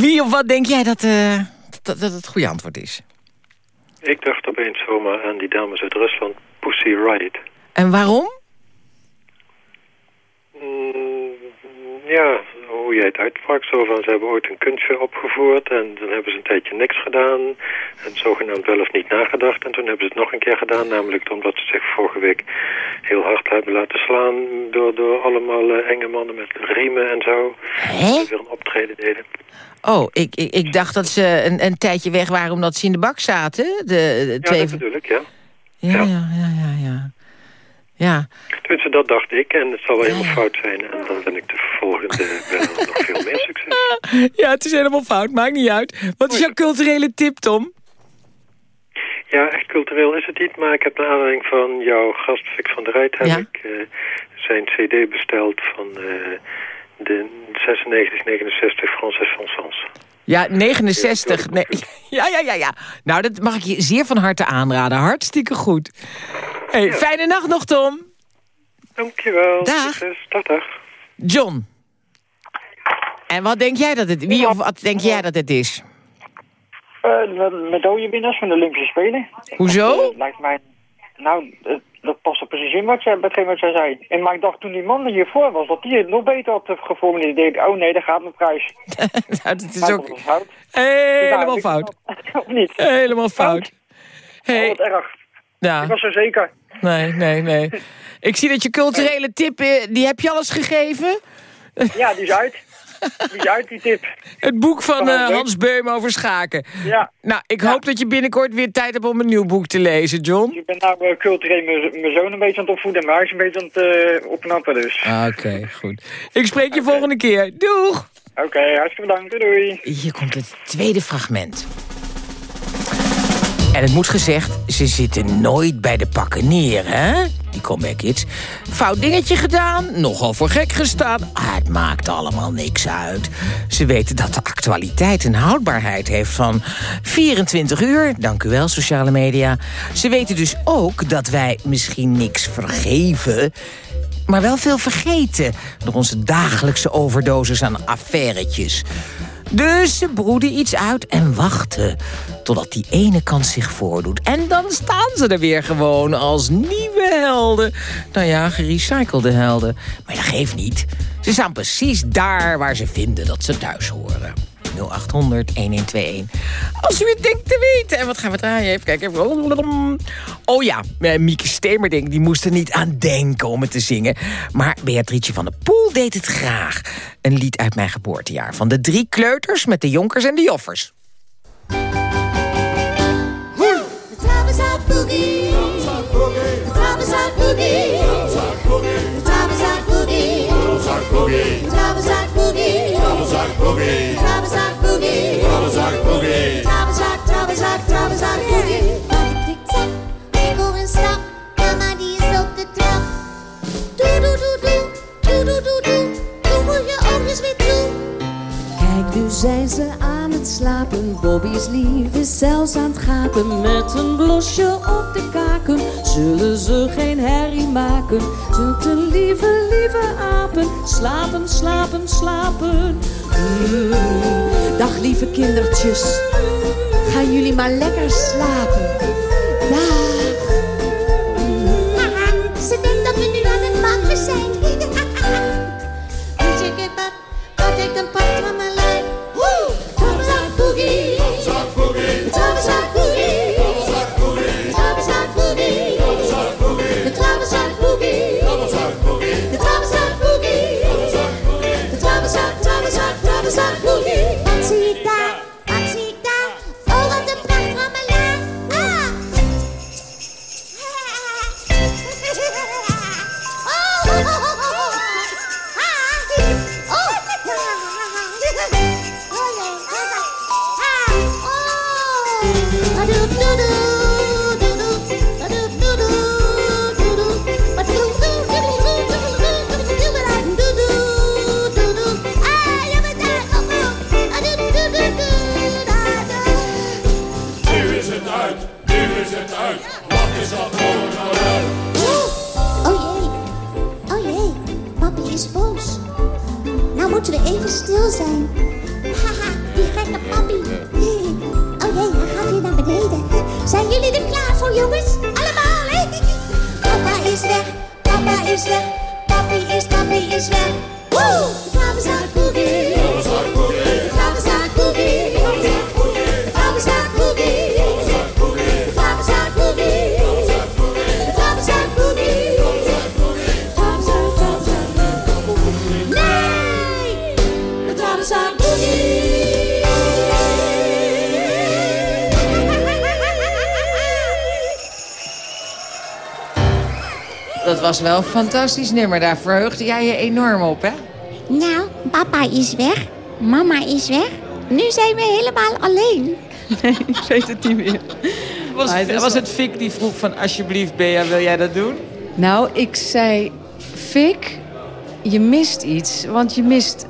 Wie of wat denk jij dat, eh, dat, dat het goede antwoord is? Ik dacht opeens zomaar aan die dames uit Rusland, Pussy Riot. En waarom? Mm, ja, hoe jij het uitpakt. Zo van, ze hebben ooit een kunstje opgevoerd en dan hebben ze een tijdje niks gedaan. En zogenaamd wel of niet nagedacht. En toen hebben ze het nog een keer gedaan. Namelijk omdat ze zich vorige week heel hard hebben laten slaan door, door allemaal eh, enge mannen met riemen en zo. Die weer een optreden deden. Oh, ik, ik, ik dacht dat ze een, een tijdje weg waren omdat ze in de bak zaten. De, de Ja, twee... dat bedoel ik, ja. ja, ja, ja, ja, ja. Ja, Tenminste, dat dacht ik. En het zal wel helemaal fout zijn. En dan ben ik de volgende wel nog veel meer succes. <laughs> ja, het is helemaal fout, maakt niet uit. Wat is jouw culturele tip, Tom? Ja, echt cultureel is het niet. Maar ik heb naar aanleiding van jouw gast Vic van der Rijt... heb Ja. ik eh, zijn cd besteld van eh, de 96, 69 Frances Fonsans. Ja, 69. Nee, <laughs> ja, ja, ja, ja. Nou, dat mag ik je zeer van harte aanraden. Hartstikke goed. Hey, Fijne nacht nog, Tom. Dankjewel. Dag. Dag. John. En wat denk jij dat het, wie of wat denk jij dat het is? Eh, de medaillewinnaars van de Olympische Spelen. Hoezo? Dat lijkt mij... Nou, eh, dat past er precies in wat hetgeen wat jij zei. En maar ik dacht toen die man hiervoor was, dat die het nog beter had geformuleerd. Ik denk, oh nee, daar gaat mijn prijs. <laughs> nou, dat is Maar ook dat fout. helemaal Nou, ik- fout. Of niet? <laughs> Helemaal fout. Hey. Hey. wat erg. Ja. Ik was zo zeker. Nee, nee, nee. <laughs> Ik zie dat je culturele tip, eh, die heb je al eens gegeven? Ja, die is uit. Is uit, die tip. Het boek van Van eh, Hans Beum. Over schaken. Ja. Nou, ik hoop dat je binnenkort weer tijd hebt om een nieuw boek te lezen, John. Ik ben nou eh, cultureel mijn zoon een beetje aan het opvoeden en mijn huis een beetje aan het uh, opknappen dus. Ah, Oké, goed. Ik spreek je volgende keer. Doeg! Oké, hartstikke bedankt. Doei, doei. Hier komt het tweede fragment. En het moet gezegd, ze zitten nooit bij de pakken neer, hè? Die comeback kids. Fout dingetje gedaan, nogal voor gek gestaan. Ah, het maakt allemaal niks uit. Ze weten dat de actualiteit een houdbaarheid heeft van 24 uur. Dank u wel, sociale media. Ze weten dus ook dat wij misschien niks vergeven maar wel veel vergeten door onze dagelijkse overdosis aan affairetjes. Dus ze broeden iets uit en wachten totdat die ene kant zich voordoet. En dan staan ze er weer gewoon als nieuwe helden. Nou ja, gerecyclede helden. Maar dat geeft niet. Ze staan precies daar waar ze vinden dat ze thuis horen. 0800 1121. Als u het denkt te weten. En wat gaan we draaien? Even kijken. Oh ja, eh, Mieke Stemerding die moest er niet aan denken om het te zingen. Maar Beatrice van der Poel deed het graag. Een lied uit mijn geboortejaar. Van de drie kleuters met de jonkers en de joffers. Maken. Zulke lieve, lieve apen. Slapen, slapen, slapen. Mm. Dag lieve kindertjes. Gaan jullie maar lekker slapen. Is weg, papa is weg, papi is, papi is weg. Woe! Was wel een fantastisch nummer. Daar verheugde jij je enorm op, hè? Nou, papa is weg, mama is weg. Nu zijn we helemaal alleen. Nee, ik weet het niet meer. Was, het was het Fik die vroeg van... alsjeblieft, Bea, wil jij dat doen? Nou, ik zei, Fik, je mist iets. Want je mist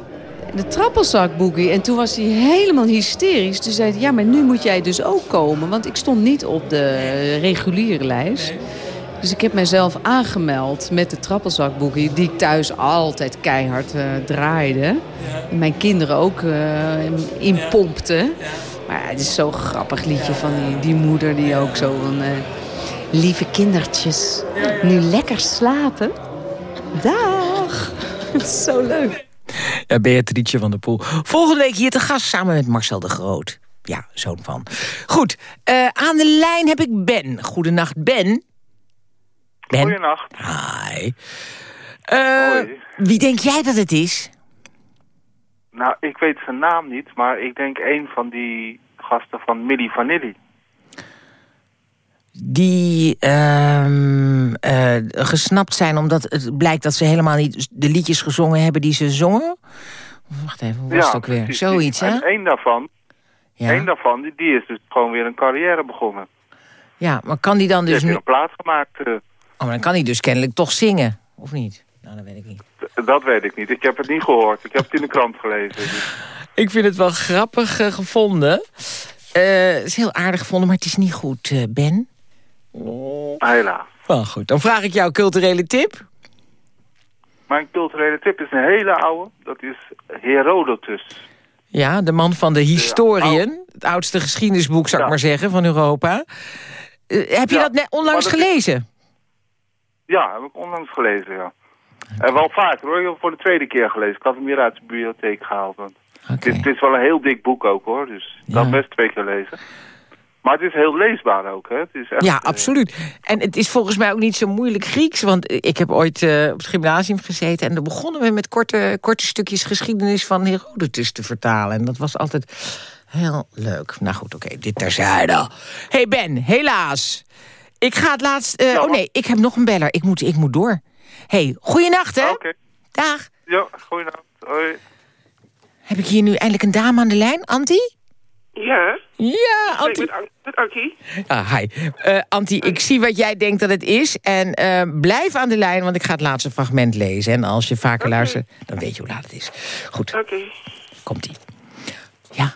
de trappelzakboogie. En toen was hij helemaal hysterisch. Toen zei hij, ja, maar nu moet jij dus ook komen. Want ik stond niet op de reguliere lijst. Dus ik heb mezelf aangemeld met de trappelzakboogie... die ik thuis altijd keihard eh, draaide. En mijn kinderen ook inpompten. Maar het is zo'n grappig liedje van die, die moeder die ook zo van... eh, Lieve kindertjes, nu lekker slapen. Dag. <laughs> Het is zo leuk. Ja, Beatrice van der Poel. Volgende week hier te gast samen met Marcel de Groot. Ja, zoon van. Goed, aan de lijn heb ik Ben. Goedenacht, Ben. Ben. Goedenacht. Hi. Eh, wie denk jij dat het is? Nou, ik weet zijn naam niet, maar ik denk een van die gasten van Milli Vanilli. Die ehm, eh, gesnapt zijn omdat het blijkt dat ze helemaal niet de liedjes gezongen hebben die ze zongen. Wacht even, hoe was het ook weer? Zoiets, hè? En één daarvan, Ja. één daarvan die, die is dus gewoon weer een carrière begonnen. Ja, maar kan die dan Die dus heeft nu... een plaat gemaakt. Oh, maar dan kan hij dus kennelijk toch zingen, of niet? Nou, dat weet ik niet. dat weet ik niet. Ik heb het niet gehoord. Ik heb het in de krant gelezen. Dus. <laughs> Ik vind het wel grappig eh, gevonden. Eh, het is heel aardig gevonden, maar het is niet goed, eh, Ben. Helaas. Wel goed, dan vraag ik jou culturele tip. Mijn culturele tip is een hele oude. Dat is Herodotus. Ja, de man van de historiën. Het oudste geschiedenisboek, zou ik maar zeggen, van Europa. Heb je Ja, dat net onlangs gelezen? Ja, heb ik onlangs gelezen, ja. En wel vaker hoor. Ik heb hem voor de tweede keer gelezen. Ik had hem weer uit de bibliotheek gehaald. Want het, is, wel een heel dik boek ook hoor. Dus ik kan best twee keer lezen. Maar het is heel leesbaar ook. Hè. Het is echt, Ja, eh, absoluut. En het is volgens mij ook niet zo moeilijk Grieks. Want ik heb ooit eh, op het gymnasium gezeten... en dan begonnen we met korte, korte stukjes geschiedenis van Herodotus te vertalen. En dat was altijd heel leuk. Nou goed, oké, dit terzijde. hey Ben, helaas. Ik ga het laatst... eh, oh nee, ik heb nog een beller. Ik moet, ik moet door. hey, goeienacht hè? Oké. Dag. Ja, goeienacht. Hoi. Heb ik hier nu eindelijk een dame aan de lijn? Anti? Ja. Ja, Antie. Met. Ah, hi. Eh Antie, ik zie wat jij denkt dat het is. En eh, blijf aan de lijn, want ik ga het laatste fragment lezen. En als je vaker luistert, dan weet je hoe laat het is. Goed. Oké. Komt-ie. Ja.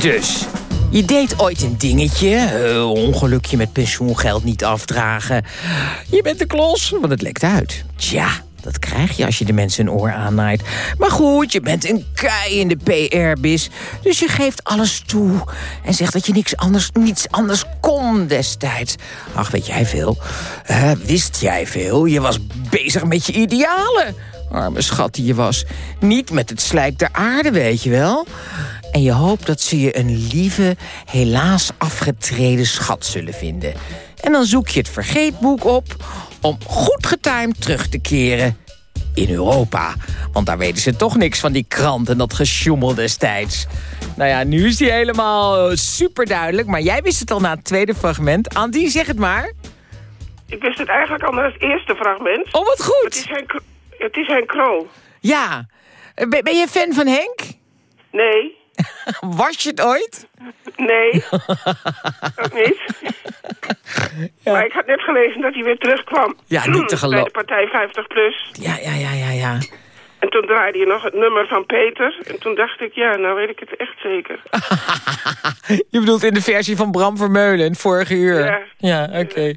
Dus, je deed ooit een dingetje. eh, ongelukje met pensioengeld niet afdragen. Je bent de klos, want het lekt uit. Tja, dat krijg je als je de mensen een oor aannaait. Maar goed, je bent een kei in de PR-bis. Dus je geeft alles toe. En zegt dat je niks anders, niets anders kon destijds. Ach, weet jij veel? Wist jij veel? Je was bezig met je idealen. Arme schat die je was. Niet met het slijk der aarde, weet je wel. En je hoopt dat ze je een lieve, helaas afgetreden schat zullen vinden. En dan zoek je het vergeetboek op om goed getimed terug te keren in Europa. Want daar weten ze toch niks van die krant en dat gesjoemel destijds. Nou ja, nu is die helemaal super duidelijk. Maar jij wist het al na het tweede fragment. Andy, zeg het maar. Ik wist het eigenlijk al na het eerste fragment. Oh, wat goed. Het is Henk, het is Henk Krol. Ja. Eh, Ben, ben je fan van Henk? Nee. <laughs> Was je het ooit? Nee. <laughs> Ook niet. Maar ik had net gelezen dat hij weer terugkwam. Ja, niet te Bij geloven. de partij 50 plus. Ja, ja, ja, ja, ja. En toen draaide je nog het nummer van Peter. En toen dacht ik, ja, nou weet ik het echt zeker. <laughs> Je bedoelt in de versie van Bram Vermeulen, vorige uur? Ja. Ja, oké.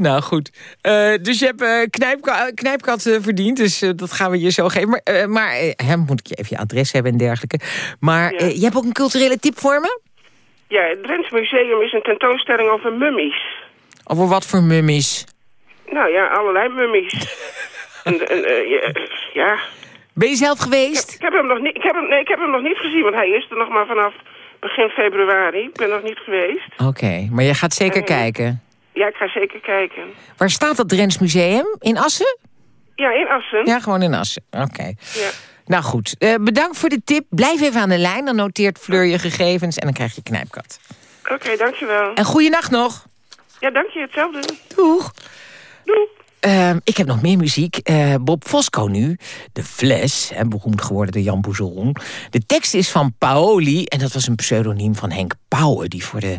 Nou, goed. Eh, dus je hebt knijpka knijpkat verdiend, dus dat gaan we je zo geven. Maar, maar hè, moet ik je even je adres hebben en dergelijke. Maar eh, je hebt ook een culturele tip voor me? Ja, het Drents Museum is een tentoonstelling over mummies. Over wat voor mummies? Nou ja, allerlei mummies. <laughs> en, en, ja, ja. Ben je zelf geweest? Ik heb, hem nog niet, ik, heb hem, nee, ik heb hem nog niet gezien, want hij is er nog maar vanaf begin februari. Ik ben nog niet geweest. Oké, maar je gaat zeker kijken. Ja, ik ga zeker kijken. Waar staat dat Drents Museum? In Assen? Ja, in Assen. Ja, gewoon in Assen. Oké. Ja. Nou goed, eh, bedankt voor de tip. Blijf even aan de lijn, dan noteert Fleur je gegevens... en dan krijg je knijpkat. Oké, dankjewel. En goeienacht nog. Ja, dank je. Hetzelfde. Doeg. Doeg. Ehm, ik heb nog meer muziek. Eh, Bob Fosco nu. De Fles, hè, beroemd geworden door Jan Boezeron. De tekst is van Paoli. En dat was een pseudoniem van Henk Pauwen... die voor de,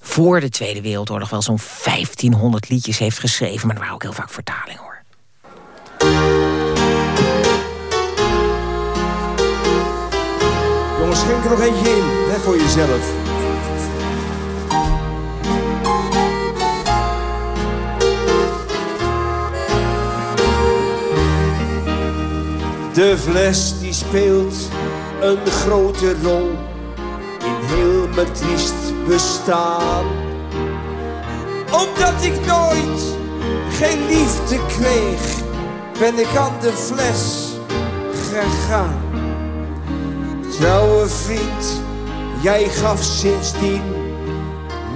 voor de Tweede Wereldoorlog wel zo'n 1500 liedjes heeft geschreven. Maar er waren ook heel vaak vertalingen, hoor. Jongens, schenk er nog eentje in, hè, voor jezelf. De fles die speelt een grote rol in heel mijn triest bestaan. Omdat ik nooit geen liefde kreeg, ben ik aan de fles gegaan. Trouwe vriend, jij gaf sindsdien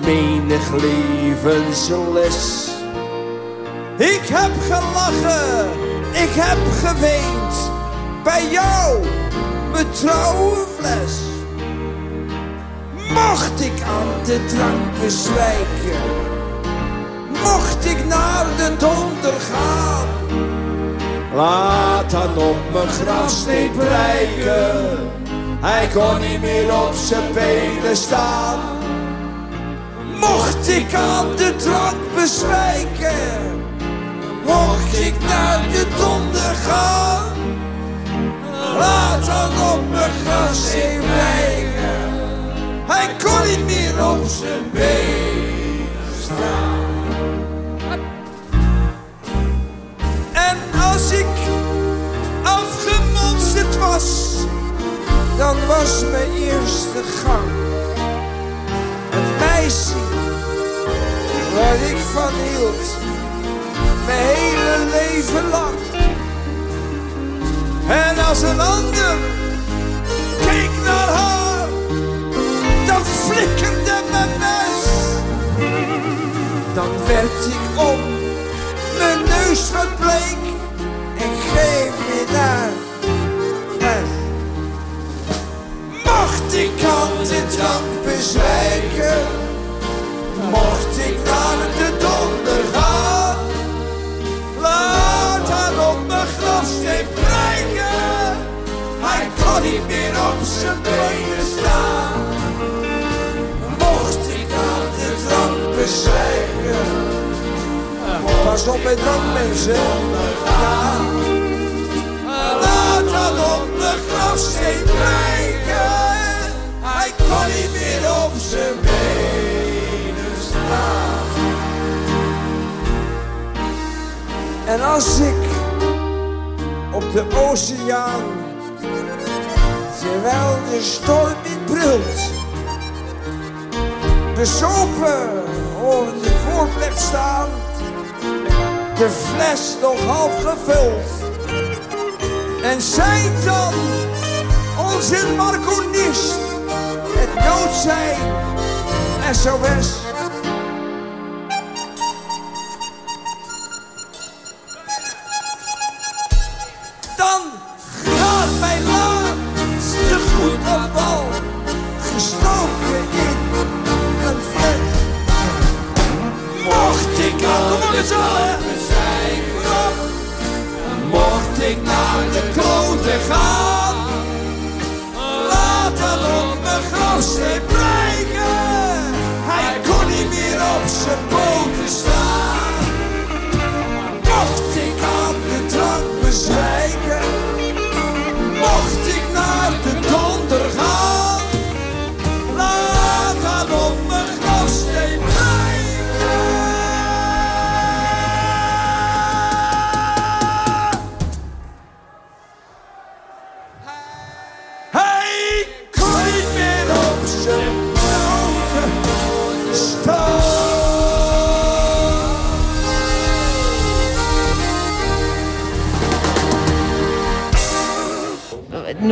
menig levensles. Ik heb gelachen, ik heb geweend, bij jou, mijn trouwe fles. Mocht ik aan de drank bezwijken, mocht ik naar de donder gaan. Laat dan op mijn grafsteen prijken. Hij kon niet meer op zijn benen staan. Mocht ik aan de drank bezwijken, mocht ik naar de donder gaan. Laat dan op mijn grafsteen prijken. Hij kon niet meer op zijn benen staan. En als ik afgemonsterd was, dan was mijn eerste gang het meisje waar ik van hield, mijn hele leven lang. Als een ander keek naar haar, dan flikkerde mijn mes. Dan werd ik om, mijn neus wat bleek en weer naar weg. Mocht ik aan de drank bezwijken, mocht ik naar de kon niet meer op zijn benen staan. Mocht ik aan de drank bezwijken, pas op met drank mensen. Ja. Laat haar op mijn grafsteen prijken. Hij kon niet meer op zijn benen staan. En als ik op de oceaan, terwijl de storm in brult, bezopen over de voorplek staan, de fles nog half gevuld. En zij dan onze marconist, het nood zijn SOS. Ik naar de kloten gaan, laat dan op mijn grafsteen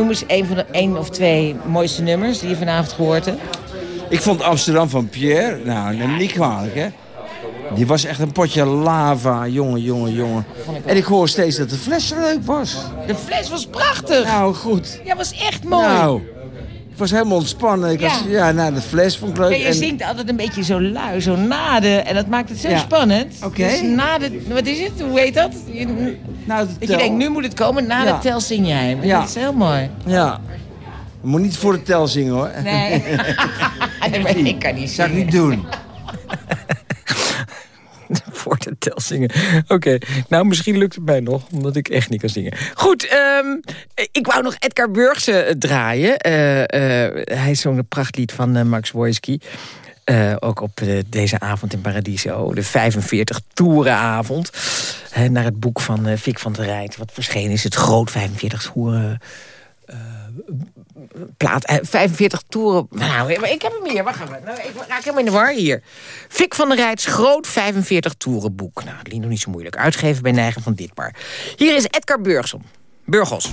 Noem eens een van de één of twee mooiste nummers die je vanavond gehoord hebt. Ik vond Amsterdam van Pierre, nou, niet kwalijk, hè. Die was echt een potje lava, jongen, jongen, jongen. En ik hoor steeds dat de fles zo leuk was. De fles was prachtig. Nou, goed. Ja, was echt mooi. Nou, Ik was helemaal ontspannen. Ik was, Ja. ja, nou, de fles vond ik leuk. En je en- zingt altijd een beetje zo lui, zo nade. En dat maakt het zo Ja. spannend. Oké. Dus na de, wat is het? Hoe heet dat? Je, nou, dat je denkt, nu moet het komen. Na Ja. de tel zing jij. Maar Ja. Dat is heel mooi. Ja. Je moet niet voor de tel zingen, hoor. Nee. <laughs> <laughs> nee, ik kan niet Zou ik zingen. niet doen. <laughs> voor de tel zingen. Oké, nou misschien lukt het mij nog, omdat ik echt niet kan zingen. Goed, ehm, ik wou nog Edgar Burgse eh, draaien. Eh, eh, hij zong een prachtlied van Max Wojski. Ook op deze avond in Paradiso, de 45 toerenavond. Naar het boek van Fik van der Rijt, wat verschenen is. Het groot 45 toeren... eh, plaat, eh, 45 toeren. Nou, ik heb hem hier. Wacht even. Nou, ik raak helemaal in de war hier. Fik van der Rijts groot 45 toeren boek. Nou, dat liet nog niet zo moeilijk. Uitgeven bij Neigen van Ditmar. Hier is Edgar Burgson. Burgos.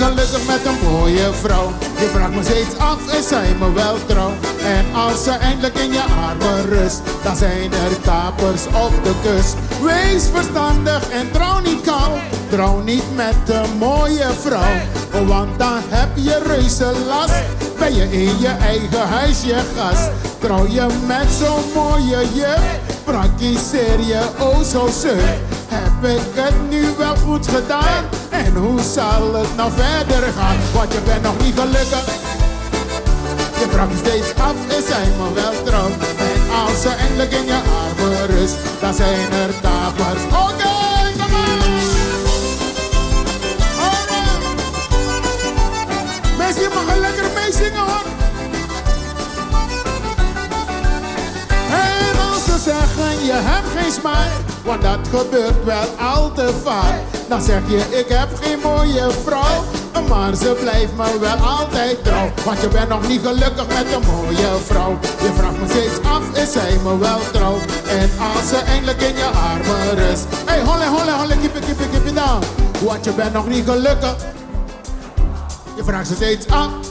Gelukkig met een mooie vrouw. Je vraagt me steeds af, is zij me wel trouw? En als ze eindelijk in je armen rust, dan zijn er kapers op de kust. Wees verstandig en trouw niet kou. Trouw niet met een mooie vrouw. Want dan heb je reuze last. Ben je in je eigen huis je gast. Trouw je met zo'n mooie juf. Praktiseer je oh zo. Heb ik het nu wel goed gedaan? En hoe zal het nou verder gaan? Want je bent nog niet gelukkig. Je je steeds af, is hij me wel trouw? En als ze eindelijk in je armen rust, dan zijn er kapers. Oké, kom maar! Mensen, je mag er lekker mee zingen hoor. Ze zeggen je hebt geen smaak, want dat gebeurt wel al te vaak. Dan zeg je ik heb geen mooie vrouw, maar ze blijft me wel altijd trouw. Want je bent nog niet gelukkig met een mooie vrouw. Je vraagt me steeds af, is zij me wel trouw? En als ze eindelijk in je armen rust. Hey holle holle holle, it, keep it down. Want je bent nog niet gelukkig. Je vraagt ze steeds af.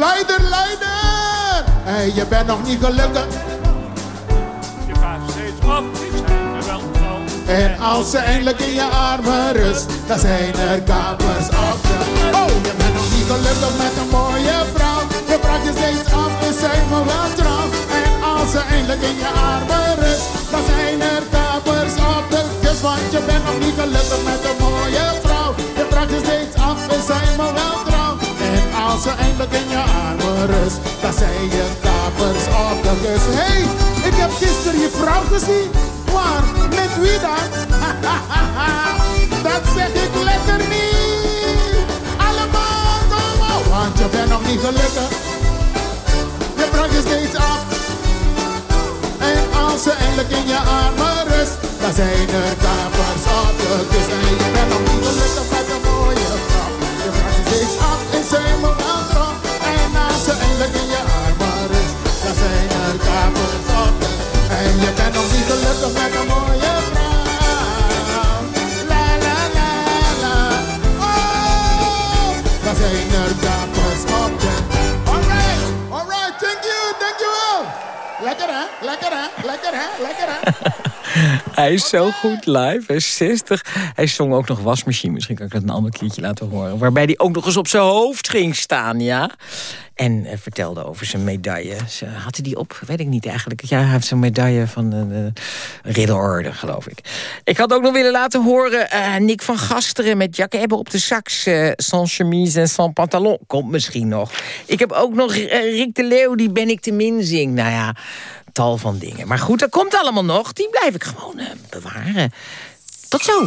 Leider, leider! Hey, je bent nog niet gelukkig. Je vraagt steeds af, is hij me wel trouw? En als ze eindelijk in je armen rust, dan zijn er kapers op de... Oh, je bent nog niet gelukkig met een mooie vrouw. Je vraagt je steeds af, is zij me wel trouw? En als ze eindelijk in je armen rust, dan zijn er kapers op de kust. Want je bent nog niet gelukkig met een mooie vrouw. Je vraagt je steeds af, is zij me wel in je armen rust, dan zijn je kapers op de. Hey, ik heb gisteren je vrouw gezien. Waar? Met wie dan? <laughs> Dat zeg ik lekker niet. Allemaal komen, want je bent nog niet gelukkig. Je vraagt je steeds af. En als ze eindelijk in je armen rust, dan zijn er kapers op de kust. En je bent nog niet gelukkig met een mooie vrouw. Je vraagt je steeds af, ze helemaal zijn er kapers op de En je bent nog niet gelukkig met een mooie vrouw. La la la la. Oh, dan zijn er kapers op de Alright, alright, thank you, thank you wel. Lekker hè, lekker hè, lekker hè, lekker hè. Hij is zo goed live, hij is 60. Hij zong ook nog wasmachine, misschien kan ik dat een ander keertje laten horen. Waarbij hij ook nog eens op zijn hoofd ging staan, ja. En eh, vertelde over zijn medaille. Ze, had hij die op? Weet ik niet eigenlijk. Ja, hij heeft zijn medaille van de, de ridderorde, geloof ik. Ik had ook nog willen laten horen eh, Nick van Gasteren met Jack Ebbe op de sax. eh, sans chemise en sans pantalon. Komt misschien nog. Ik heb ook nog eh, Rick de Leeuw, die Ben ik te min zing. Nou ja, tal van dingen. Maar goed, dat komt allemaal nog. Die blijf ik gewoon eh, bewaren. Tot zo.